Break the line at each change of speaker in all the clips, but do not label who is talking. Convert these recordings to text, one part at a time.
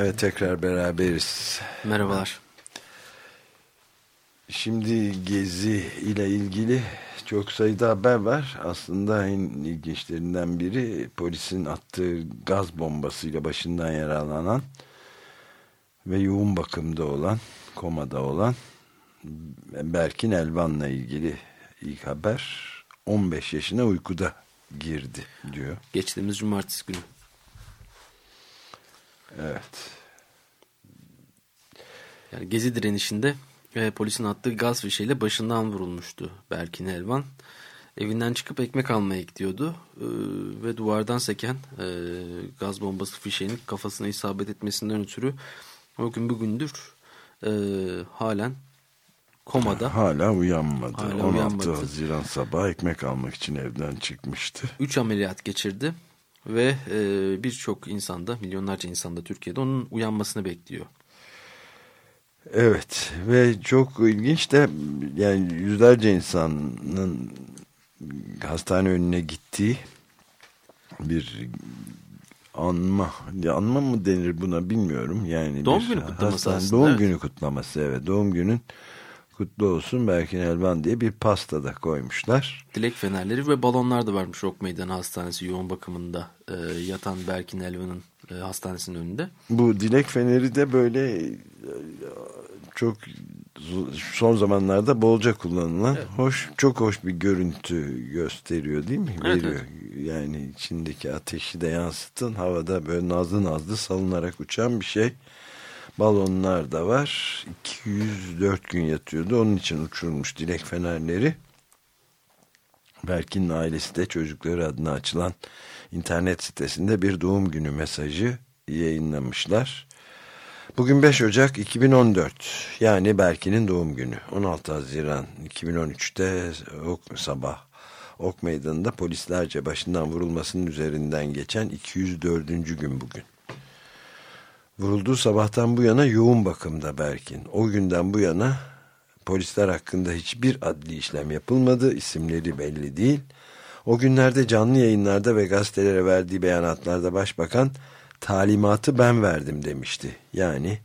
Evet tekrar beraberiz.
Merhabalar.
Şimdi Gezi ile ilgili çok sayıda haber var. Aslında en ilginçlerinden biri polisin attığı gaz bombasıyla başından yaralanan ve yoğun bakımda olan, komada olan Berkin Elvan'la ilgili ilk haber 15 yaşına uykuda girdi diyor.
Geçtiğimiz cumartesi günü.
Evet.
Yani gezi direnişinde e, polisin attığı gaz fişeyle başından vurulmuştu Berkin Elvan. Evinden çıkıp ekmek almaya gidiyordu e, ve duvardan seken e, gaz bombası fişeğinin kafasına isabet etmesinden ötürü o gün bugündür e, halen komada.
Hala uyanmadı.
Hala
16
uyanmadı.
Haziran sabahı ekmek almak için evden çıkmıştı.
3 ameliyat geçirdi ve e, birçok insanda, milyonlarca insanda Türkiye'de onun uyanmasını bekliyor.
Evet ve çok ilginç de yani yüzlerce insanın hastane önüne gittiği bir anma anma mı denir buna bilmiyorum yani
Doğum
bir
günü kutlaması
hastane,
aslında,
doğum
evet.
günü kutlaması evet doğum günün kutlu olsun Berkin Elvan diye bir pasta da koymuşlar
Dilek fenerleri ve balonlar da varmış Ok Meydanı Hastanesi yoğun bakımında e, yatan Berkin Elvan'ın e, hastanesinin önünde.
bu dilek feneri de böyle e, çok son zamanlarda bolca kullanılan
Evet.
hoş çok hoş bir görüntü gösteriyor değil mi?
Evet,
Veriyor. Yani içindeki ateşi de yansıtın havada böyle nazlı nazlı salınarak uçan bir şey. Balonlar da var. 204 gün yatıyordu. Onun için uçurmuş dilek fenerleri. Berkin'in ailesi de çocukları adına açılan internet sitesinde bir doğum günü mesajı yayınlamışlar. Bugün 5 Ocak 2014 yani Berkin'in doğum günü 16 Haziran 2013'te ok, sabah Ok Meydanı'nda polislerce başından vurulmasının üzerinden geçen 204. gün bugün. Vurulduğu sabahtan bu yana yoğun bakımda Berkin. O günden bu yana polisler hakkında hiçbir adli işlem yapılmadı. İsimleri belli değil. O günlerde canlı yayınlarda ve gazetelere verdiği beyanatlarda başbakan talimatı ben verdim demişti. Yani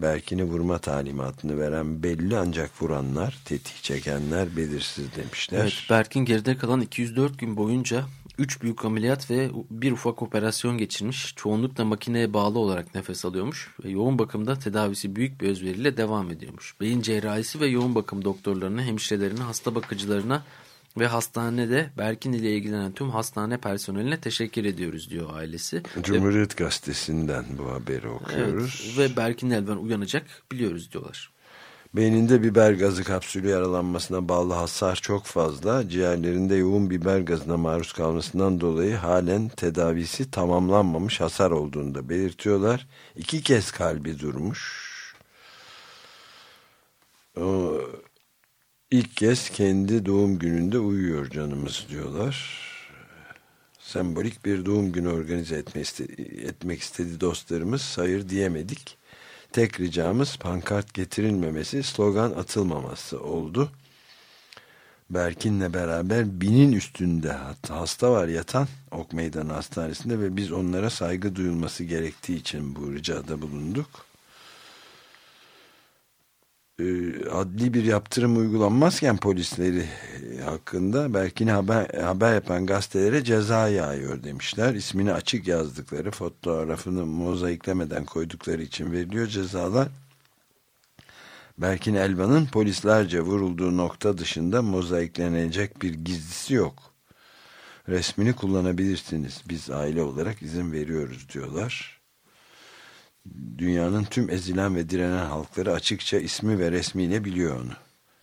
Berkin'i vurma talimatını veren belli ancak vuranlar, tetik çekenler belirsiz demişler.
Evet, Berkin geride kalan 204 gün boyunca 3 büyük ameliyat ve bir ufak operasyon geçirmiş. Çoğunlukla makineye bağlı olarak nefes alıyormuş. Ve yoğun bakımda tedavisi büyük bir özveriyle devam ediyormuş. Beyin cerrahisi ve yoğun bakım doktorlarına, hemşirelerine, hasta bakıcılarına ve hastanede Berkin ile ilgilenen tüm hastane personeline teşekkür ediyoruz diyor ailesi.
Cumhuriyet Gazetesi'nden bu haberi okuyoruz.
Evet, ve Berkin Elvan uyanacak biliyoruz diyorlar.
Beyninde biber gazı kapsülü yaralanmasına bağlı hasar çok fazla. Ciğerlerinde yoğun biber gazına maruz kalmasından dolayı halen tedavisi tamamlanmamış hasar olduğunu da belirtiyorlar. İki kez kalbi durmuş. O, ilk kez kendi doğum gününde uyuyor canımız diyorlar. Sembolik bir doğum günü organize etmek istedi dostlarımız. Hayır diyemedik. Tek ricamız pankart getirilmemesi, slogan atılmaması oldu. Berkin'le beraber binin üstünde hasta var yatan Ok Meydanı Hastanesi'nde ve biz onlara saygı duyulması gerektiği için bu ricada bulunduk. Ee, adli bir yaptırım uygulanmazken polisleri hakkında Berkin'e haber, haber yapan gazetelere ceza yağıyor demişler. İsmini açık yazdıkları fotoğrafını mozaiklemeden koydukları için veriliyor cezalar. Berkin Elvan'ın polislerce vurulduğu nokta dışında mozaiklenecek bir gizlisi yok. Resmini kullanabilirsiniz. Biz aile olarak izin veriyoruz diyorlar. Dünyanın tüm ezilen ve direnen halkları açıkça ismi ve resmiyle biliyor onu.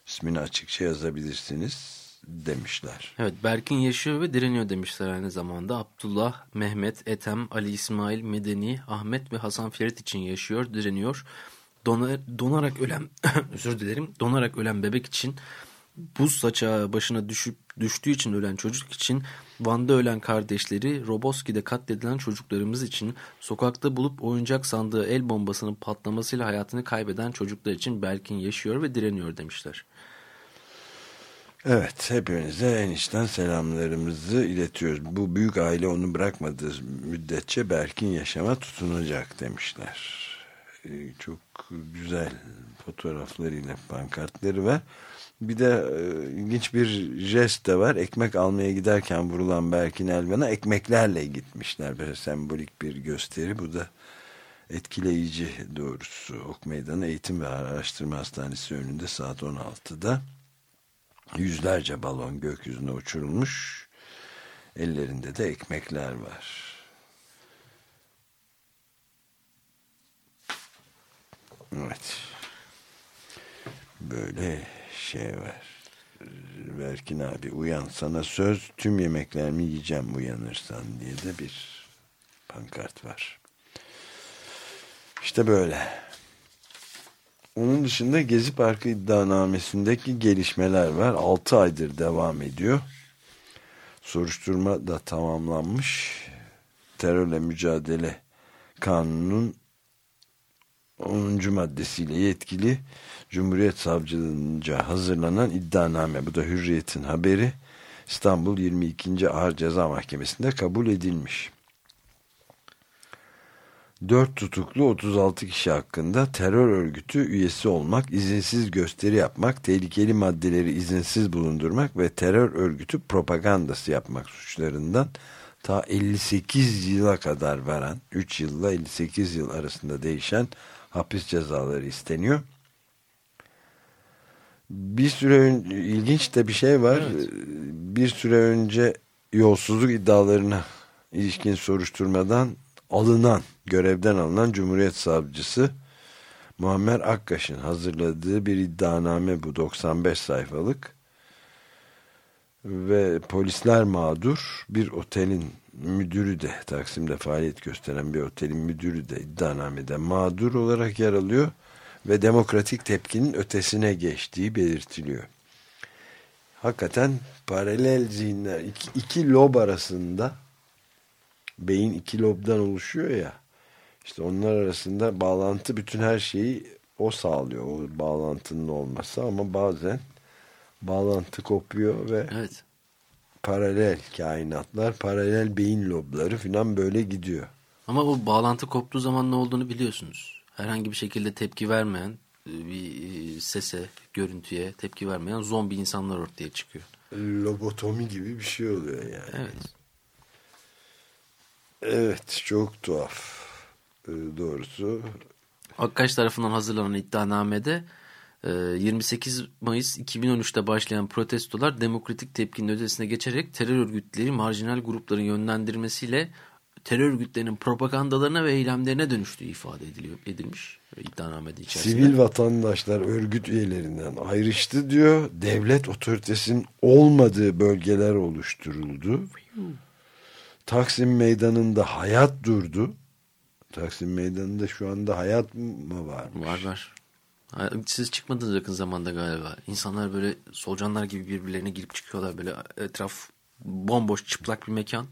ismini açıkça yazabilirsiniz demişler.
Evet Berkin yaşıyor ve direniyor demişler aynı zamanda. Abdullah, Mehmet, Ethem, Ali İsmail, Medeni, Ahmet ve Hasan Ferit için yaşıyor, direniyor. Donar, donarak ölen, özür dilerim, donarak ölen bebek için, buz saçağı başına düşüp düştüğü için ölen çocuk için, Van'da ölen kardeşleri, Roboski'de katledilen çocuklarımız için, sokakta bulup oyuncak sandığı el bombasının patlamasıyla hayatını kaybeden çocuklar için Berkin yaşıyor ve direniyor demişler.
Evet, hepinize en içten selamlarımızı iletiyoruz. Bu büyük aile onu bırakmadığı müddetçe Berkin yaşama tutunacak demişler. Ee, çok güzel fotoğraflarıyla pankartları var. Bir de e, ilginç bir jest de var. Ekmek almaya giderken vurulan Berkin Elvan'a ekmeklerle gitmişler. Böyle sembolik bir gösteri. Bu da etkileyici doğrusu. Ok Meydanı Eğitim ve Araştırma Hastanesi önünde saat 16'da yüzlerce balon gökyüzüne uçurulmuş. Ellerinde de ekmekler var. Evet. Böyle şey var. Berkin abi uyan sana söz tüm yemeklerimi yiyeceğim uyanırsan diye de bir pankart var. İşte böyle. Onun dışında Gezi Parkı iddianamesindeki gelişmeler var. 6 aydır devam ediyor. Soruşturma da tamamlanmış. Terörle mücadele kanunun 10. maddesiyle yetkili Cumhuriyet Savcılığınca hazırlanan iddianame. Bu da Hürriyet'in haberi. İstanbul 22. Ağır Ceza Mahkemesi'nde kabul edilmiş. 4 tutuklu 36 kişi hakkında terör örgütü üyesi olmak, izinsiz gösteri yapmak, tehlikeli maddeleri izinsiz bulundurmak ve terör örgütü propagandası yapmak suçlarından ta 58 yıla kadar varan, 3 yılla 58 yıl arasında değişen hapis cezaları isteniyor. Bir süre önce ilginç de bir şey var.
Evet.
Bir süre önce yolsuzluk iddialarına ilişkin soruşturmadan alınan, görevden alınan Cumhuriyet Savcısı Muammer Akkaş'ın hazırladığı bir iddianame bu 95 sayfalık ve polisler mağdur bir otelin müdürü de Taksim'de faaliyet gösteren bir otelin müdürü de iddianamede mağdur olarak yer alıyor ve demokratik tepkinin ötesine geçtiği belirtiliyor. Hakikaten paralel zihinler iki, iki lob arasında beyin iki lobdan oluşuyor ya işte onlar arasında bağlantı bütün her şeyi o sağlıyor o bağlantının olması ama bazen bağlantı kopuyor ve
Evet.
paralel kainatlar paralel beyin lobları falan böyle gidiyor.
Ama o bağlantı koptuğu zaman ne olduğunu biliyorsunuz. Herhangi bir şekilde tepki vermeyen, e, bir e, sese, görüntüye tepki vermeyen zombi insanlar ortaya çıkıyor.
Lobotomi gibi bir şey oluyor yani.
Evet.
Evet çok tuhaf Ee, doğrusu.
Akkaş tarafından hazırlanan iddianamede e, 28 Mayıs 2013'te başlayan protestolar demokratik tepkinin ötesine geçerek terör örgütleri marjinal grupların yönlendirmesiyle terör örgütlerinin propagandalarına ve eylemlerine dönüştüğü ifade ediliyor, edilmiş iddianamede içerisinde.
Sivil vatandaşlar örgüt üyelerinden ayrıştı diyor. Devlet otoritesinin olmadığı bölgeler oluşturuldu. Taksim Meydanı'nda hayat durdu. Taksim Meydanı'nda şu anda hayat mı var?
Var var. Siz çıkmadınız yakın zamanda galiba. İnsanlar böyle solucanlar gibi birbirlerine girip çıkıyorlar. Böyle etraf bomboş çıplak bir mekan.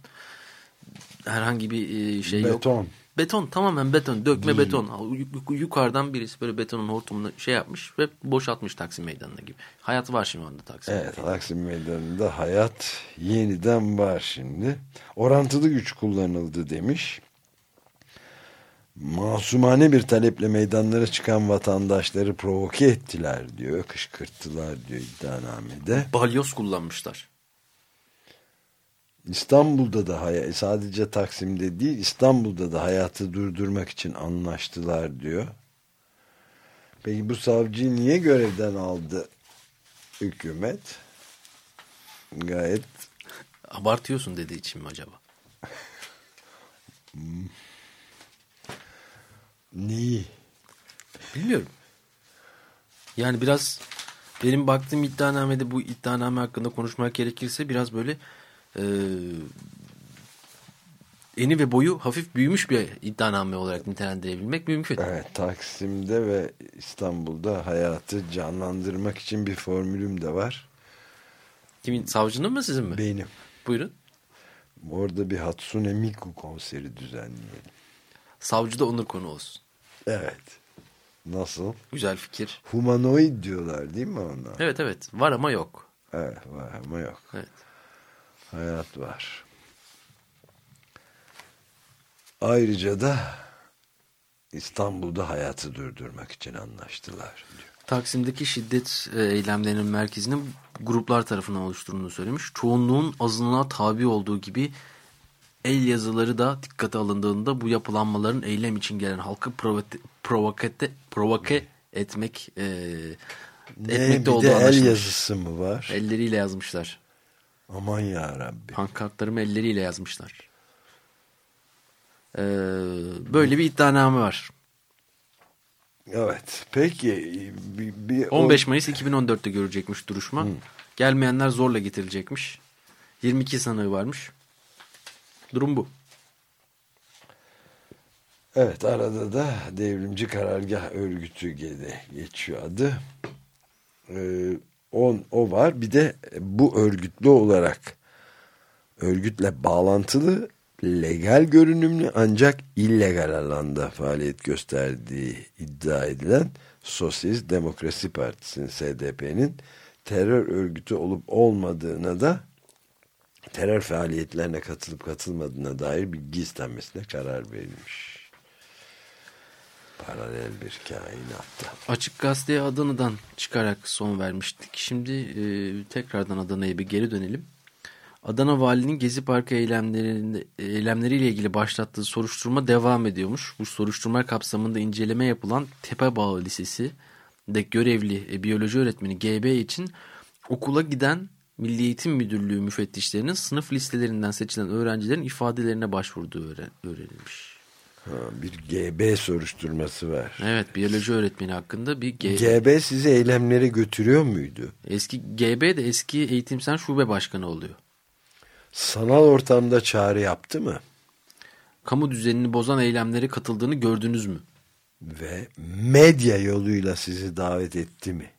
Herhangi bir e, şey yok.
Beton.
Beton tamamen beton. Dökme beton. Yuk- Yukarıdan birisi böyle betonun hortumunu şey yapmış ve boşaltmış Taksim Meydanı'na gibi. Hayat var şimdi anda Taksim
Evet
Meydanı'nda.
Taksim Meydanı'nda hayat yeniden var şimdi. Orantılı güç kullanıldı demiş. Masumane bir taleple meydanlara çıkan vatandaşları provoke ettiler diyor. Kışkırttılar diyor iddianamede.
Balyoz kullanmışlar.
İstanbul'da da sadece Taksim'de değil İstanbul'da da hayatı durdurmak için anlaştılar diyor. Peki bu savcıyı niye görevden aldı hükümet? Gayet
Abartıyorsun dediği için mi acaba?
neyi?
Bilmiyorum. Yani biraz Benim baktığım iddianamede bu iddianame hakkında konuşmak gerekirse biraz böyle e, eni ve boyu hafif büyümüş bir iddianame olarak nitelendirebilmek mümkün.
Evet, Taksim'de ve İstanbul'da hayatı canlandırmak için bir formülüm de var.
Kimin? Savcının mı sizin mi?
Benim.
Buyurun.
Orada bir Hatsune Miku konseri düzenleyelim.
Savcı da onur konu olsun.
Evet. Nasıl?
Güzel fikir.
Humanoid diyorlar değil mi onlar?
Evet evet. Var ama yok.
Evet var ama yok.
Evet.
Hayat var. Ayrıca da İstanbul'da hayatı durdurmak için anlaştılar diyor.
Taksim'deki şiddet e, eylemlerinin merkezinin gruplar tarafından oluşturulduğunu söylemiş. Çoğunluğun azınlığa tabi olduğu gibi el yazıları da dikkate alındığında bu yapılanmaların eylem için gelen halkı provoke, provoke etmek e,
Ne,
etmekte
bir
olduğu
de el
anlaşılmış.
yazısı mı var?
Elleriyle yazmışlar.
Aman ya Rabbi.
Pankartlarımı elleriyle yazmışlar. Ee, böyle bir iddianame var.
Evet. Peki bir, bir
15 Mayıs 2014'te görecekmiş duruşma. Gelmeyenler zorla getirilecekmiş. 22 sanığı varmış. Durum bu.
Evet arada da devrimci karargah örgütü ge- geçiyor adı. Ee, on, o var. Bir de bu örgütlü olarak örgütle bağlantılı legal görünümlü ancak illegal alanda faaliyet gösterdiği iddia edilen Sosyalist Demokrasi Partisi'nin SDP'nin terör örgütü olup olmadığına da terör faaliyetlerine katılıp katılmadığına dair bilgi istenmesine karar verilmiş. Paralel bir kainatta.
Açık Gazete'ye Adana'dan çıkarak son vermiştik. Şimdi e, tekrardan Adana'ya bir geri dönelim. Adana Valinin Gezi Parkı eylemleriyle ilgili başlattığı soruşturma devam ediyormuş. Bu soruşturma kapsamında inceleme yapılan Tepebağ Lisesi de görevli e, biyoloji öğretmeni GB için okula giden Milli Eğitim Müdürlüğü müfettişlerinin sınıf listelerinden seçilen öğrencilerin ifadelerine başvurduğu öğren öğrenilmiş.
Ha, bir GB soruşturması var.
Evet biyoloji öğretmeni hakkında bir G
GB sizi eylemlere götürüyor muydu?
eski GB de eski eğitimsel şube başkanı oluyor.
Sanal ortamda çağrı yaptı mı?
Kamu düzenini bozan eylemlere katıldığını gördünüz mü?
Ve medya yoluyla sizi davet etti mi?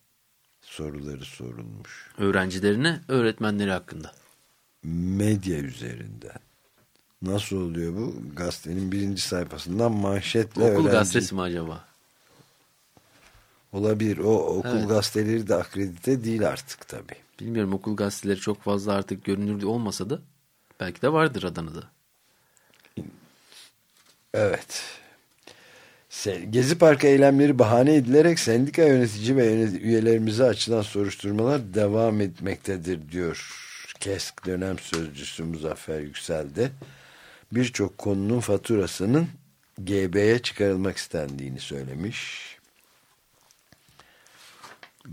Soruları sorulmuş.
Öğrencilerine, öğretmenleri hakkında.
Medya üzerinden. Nasıl oluyor bu? Gazetenin birinci sayfasından manşetle
Okul
öğrenci...
gazetesi mi acaba?
Olabilir. O okul
Evet.
gazeteleri de akredite değil artık tabii.
Bilmiyorum okul gazeteleri çok fazla artık görünür olmasa da belki de vardır Adana'da.
Evet. Gezi Parkı eylemleri bahane edilerek sendika yönetici ve üyelerimize açılan soruşturmalar devam etmektedir diyor. KESK dönem sözcüsü Muzaffer Yüksel de birçok konunun faturasının GB'ye çıkarılmak istendiğini söylemiş.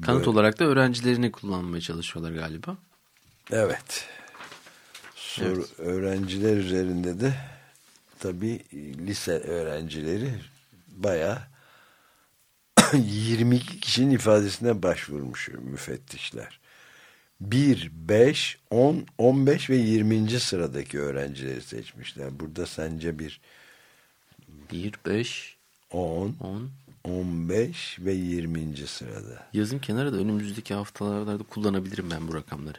Kanıt olarak da öğrencilerini kullanmaya çalışıyorlar galiba.
Evet. Soru, Öğrenciler üzerinde de tabii lise öğrencileri bayağı 22 kişinin ifadesine başvurmuş müfettişler. 1, 5, 10, 15 ve 20. sıradaki öğrencileri seçmişler. Burada sence bir
1, 5,
10,
10.
15 ve 20. sırada.
Yazın kenara da önümüzdeki haftalarda kullanabilirim ben bu rakamları.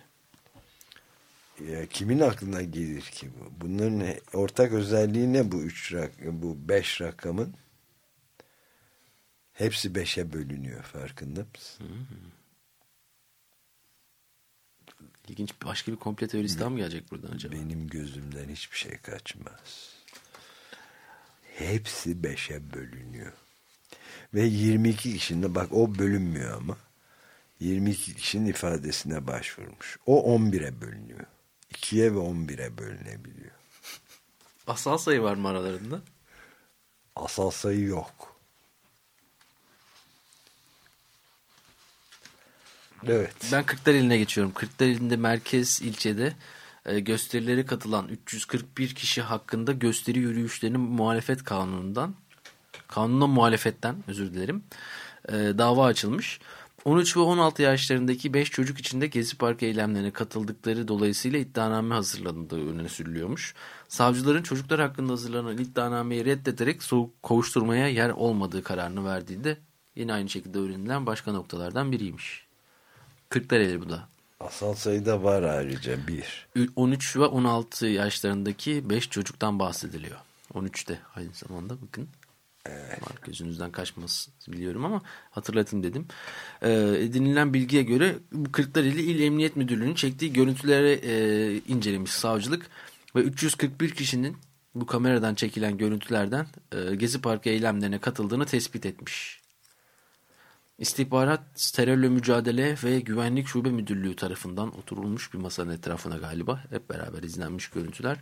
Ya kimin aklına gelir ki bu? Bunların ortak özelliği ne bu üç rak bu beş rakamın? Hepsi beşe bölünüyor farkında mısın?
İlginç başka bir komple teorisi daha mı gelecek buradan acaba?
Benim gözümden hiçbir şey kaçmaz. Hepsi beşe bölünüyor. Ve 22 kişinin bak o bölünmüyor ama 22 kişinin ifadesine başvurmuş. O 11'e bölünüyor. 2'ye ve 11'e bölünebiliyor.
Asal sayı var mı aralarında?
Asal sayı yok. Evet.
Ben Kırklareli'ne geçiyorum. Kırklareli'nde merkez ilçede e, gösterilere katılan 341 kişi hakkında gösteri yürüyüşlerinin muhalefet kanunundan kanuna muhalefetten özür dilerim e, dava açılmış. 13 ve 16 yaşlarındaki 5 çocuk içinde Gezi Parkı eylemlerine katıldıkları dolayısıyla iddianame hazırlandığı öne sürülüyormuş. Savcıların çocuklar hakkında hazırlanan iddianameyi reddederek soğuk kovuşturmaya yer olmadığı kararını verdiği de yine aynı şekilde öğrenilen başka noktalardan biriymiş. Kırklareli bu da.
Asal sayıda var ayrıca bir.
13 ve 16 yaşlarındaki 5 çocuktan bahsediliyor. 13'te aynı zamanda bakın. Evet. Var, gözünüzden kaçmaz biliyorum ama hatırlatın dedim. Ee, edinilen bilgiye göre Kırklareli İl Emniyet Müdürlüğü'nün çektiği görüntüleri e, incelemiş savcılık ve 341 kişinin bu kameradan çekilen görüntülerden e, Gezi Parkı eylemlerine katıldığını tespit etmiş. İstihbarat, terörle mücadele ve güvenlik şube müdürlüğü tarafından oturulmuş bir masanın etrafına galiba hep beraber izlenmiş görüntüler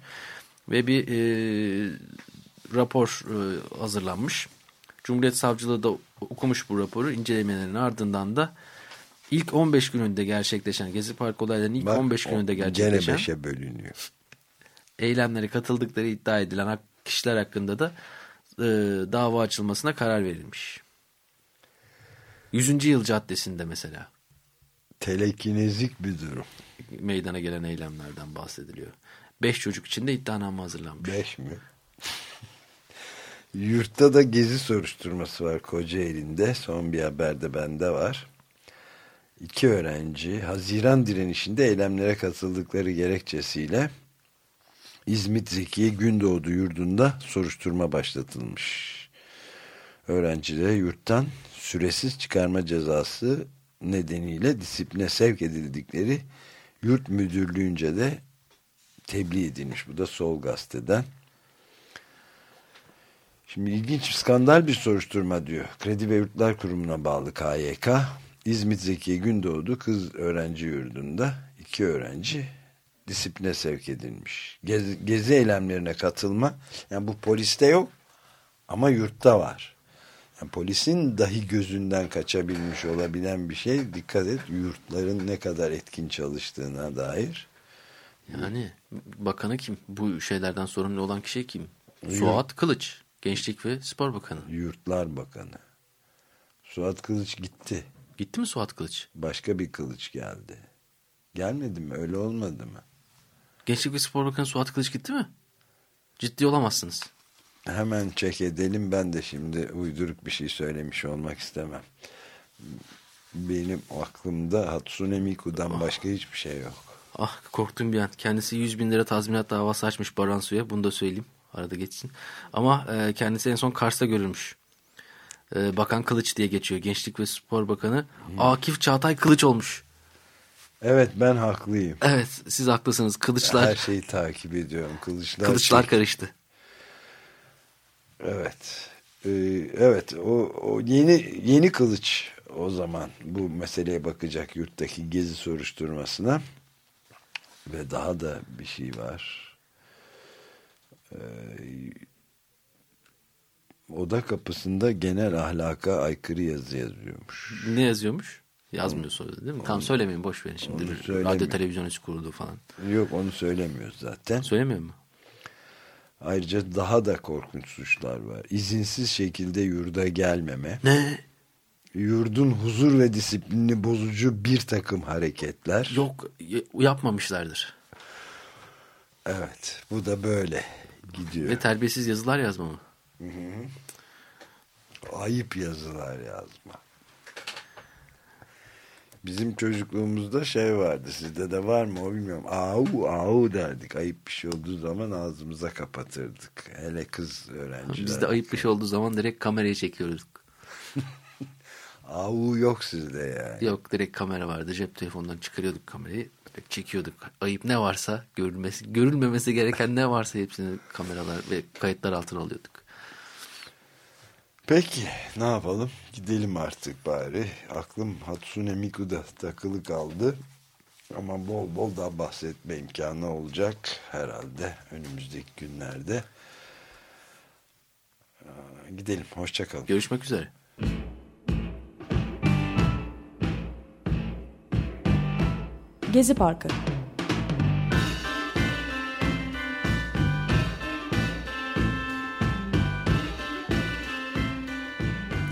ve bir e, rapor e, hazırlanmış. Cumhuriyet Savcılığı da okumuş bu raporu. İncelemelerin ardından da ilk 15 gününde gerçekleşen Gezi Park olaylarının ilk Bak, 15 gününde gerçekleşen
gene 5'e bölünüyor.
Eylemlere katıldıkları iddia edilen kişiler hakkında da e, dava açılmasına karar verilmiş. 100. Yıl Caddesi'nde mesela.
Telekinezik bir durum.
Meydana gelen eylemlerden bahsediliyor. 5 çocuk için de iddianame hazırlanmış.
5 mi? Yurtta da gezi soruşturması var Kocaeli'nde. Son bir haberde bende var. İki öğrenci Haziran direnişinde eylemlere katıldıkları gerekçesiyle İzmit Zekiye Gündoğdu yurdunda soruşturma başlatılmış. Öğrencilere yurttan süresiz çıkarma cezası nedeniyle disipline sevk edildikleri yurt müdürlüğünce de tebliğ edilmiş. Bu da Sol Gazete'den. Şimdi ilginç skandal bir soruşturma diyor. Kredi ve Yurtlar Kurumu'na bağlı KYK. İzmit Zekiye Gündoğdu kız öğrenci yurdunda iki öğrenci disipline sevk edilmiş. Gezi, gezi eylemlerine katılma. Yani bu poliste yok ama yurtta var. Yani polisin dahi gözünden kaçabilmiş olabilen bir şey. Dikkat et yurtların ne kadar etkin çalıştığına dair.
Yani bakanı kim? Bu şeylerden sorumlu olan kişi kim? Suat Kılıç. Gençlik ve Spor Bakanı.
Yurtlar Bakanı. Suat Kılıç gitti.
Gitti mi Suat Kılıç?
Başka bir kılıç geldi. Gelmedi mi? Öyle olmadı mı?
Gençlik ve Spor Bakanı Suat Kılıç gitti mi? Ciddi olamazsınız.
Hemen çek edelim. Ben de şimdi uyduruk bir şey söylemiş olmak istemem. Benim aklımda Hatsune Miku'dan başka hiçbir şey yok.
Ah korktum bir an. Kendisi 100 bin lira tazminat davası açmış Baran Su'ya. Bunu da söyleyeyim. Arada geçsin. Ama e, kendisi en son Kars'ta görülmüş. E, Bakan Kılıç diye geçiyor. Gençlik ve Spor Bakanı. Hmm. Akif Çağatay Kılıç olmuş.
Evet ben haklıyım.
Evet siz haklısınız. Kılıçlar.
Her şeyi takip ediyorum. Kılıçlar,
Kılıçlar şey... karıştı.
Evet. Ee, evet o, o yeni yeni kılıç o zaman bu meseleye bakacak yurttaki gezi soruşturmasına ve daha da bir şey var ee, oda kapısında genel ahlaka aykırı yazı yazıyormuş.
Ne yazıyormuş? Yazmıyor söyledi değil mi? Tamam söylemeyin boş verin şimdi. Radyo televizyon hiç kuruldu falan.
Yok onu söylemiyoruz zaten.
Söylemiyor mu?
Ayrıca daha da korkunç suçlar var. İzinsiz şekilde yurda gelmeme.
Ne?
Yurdun huzur ve disiplinini bozucu bir takım hareketler.
Yok yapmamışlardır.
Evet bu da böyle gidiyor.
Ve terbiyesiz yazılar yazma mı?
Hı hı. Ayıp yazılar yazma. Bizim çocukluğumuzda şey vardı. Sizde de var mı o bilmiyorum. Au au derdik. Ayıp bir şey olduğu zaman ağzımıza kapatırdık. Hele kız öğrenciler.
Bizde ayıp bir şey olduğu zaman direkt kameraya çekiyorduk.
au yok sizde yani.
Yok direkt kamera vardı. Cep telefonundan çıkarıyorduk kamerayı çekiyorduk. Ayıp ne varsa görülmesi, görülmemesi gereken ne varsa hepsini kameralar ve kayıtlar altına alıyorduk.
Peki ne yapalım? Gidelim artık bari. Aklım Hatsune Miku'da takılı kaldı. Ama bol bol daha bahsetme imkanı olacak herhalde önümüzdeki günlerde. Gidelim. Hoşçakalın.
Görüşmek üzere.
Gezi Parkı